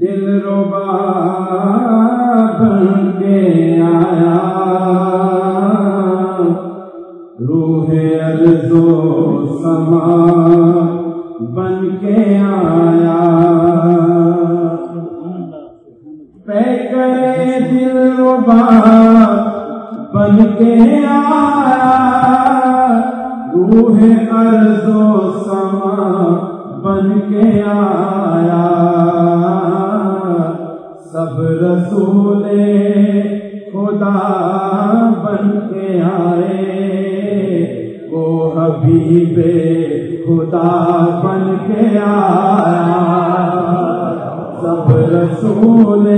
دل ربا بن کے آیا۔ روح ارزو سما بن کے آیا۔ پہ کرے دل ربا بن کے آیا۔ روح ارزو سما بن کے آیا۔ سب رسول خدا بن کے آئے۔ وہ حبیب خدا بن کے آیا۔ سب رسول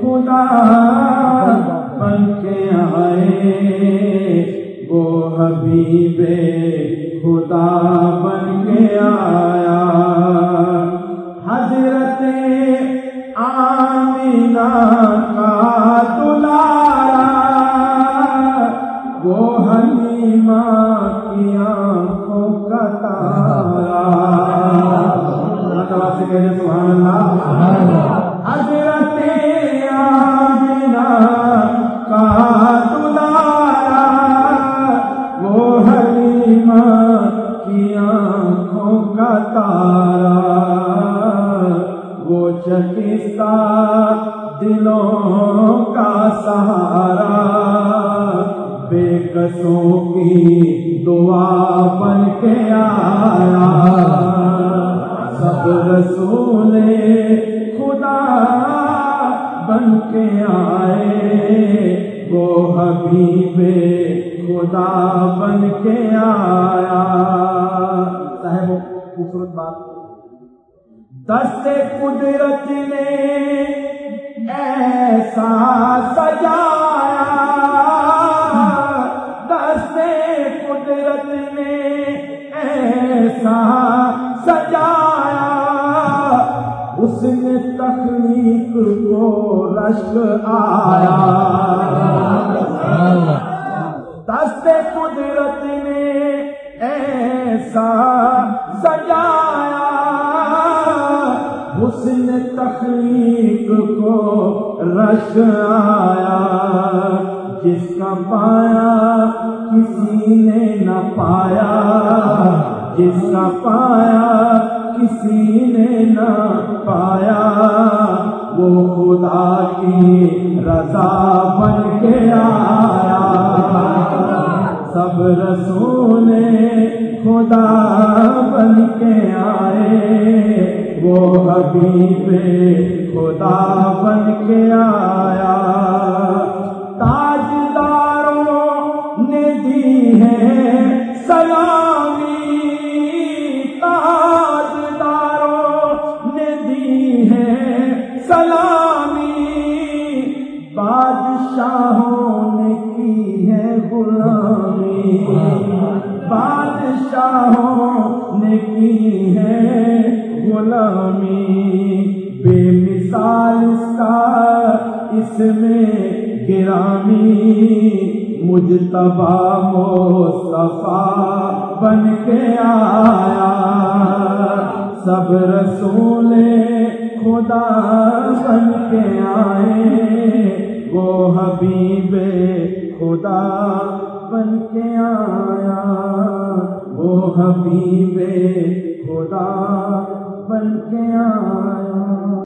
خدا بن کے آئے۔ وہ حبیب وہ حلیمہ کی آنکھوں کا تارا۔ اللہ سبحان اللہ۔ حضرت آمینہ کا دلارا وہ حلیمہ کی آنکھوں کا تارا۔ وہ دلوں کا سہارا۔ بے کی دعا بن کے آیا۔ سب رسول خدا بن کے آئے۔ وہ حبیب خدا بن کے آیا۔ صاحب، خوبصورت بات۔ دست قدرت نے ایسا سجایا۔ قدرت نے ایسا سجایا، اس نے تخلیق کو رشک آیا۔ دست قدرت نے ایسا سجایا، اس نے تخلیق کو رش آیا۔ جس کا پایا کسی نے نہ پایا، جس کا پایا کسی نے نہ پایا۔ وہ خدا کی رضا بن کے آیا۔ سب رسول خدا بن کے آئے۔ وہ حبیب خدا بن کے آیا۔ سلامی تاجداروں نے دی ہے سلامی، بادشاہوں نے کی ہے غلامی۔ بادشاہوں نے کی ہے غلامی۔ بے مثال اس کا اس میں گرامی۔ مجتبا مصطفیٰ بن کے آیا۔ سب رسول خدا بن کے آئے۔ وہ حبیب خدا بن کے آیا۔ وہ حبیب خدا بن کے آیا۔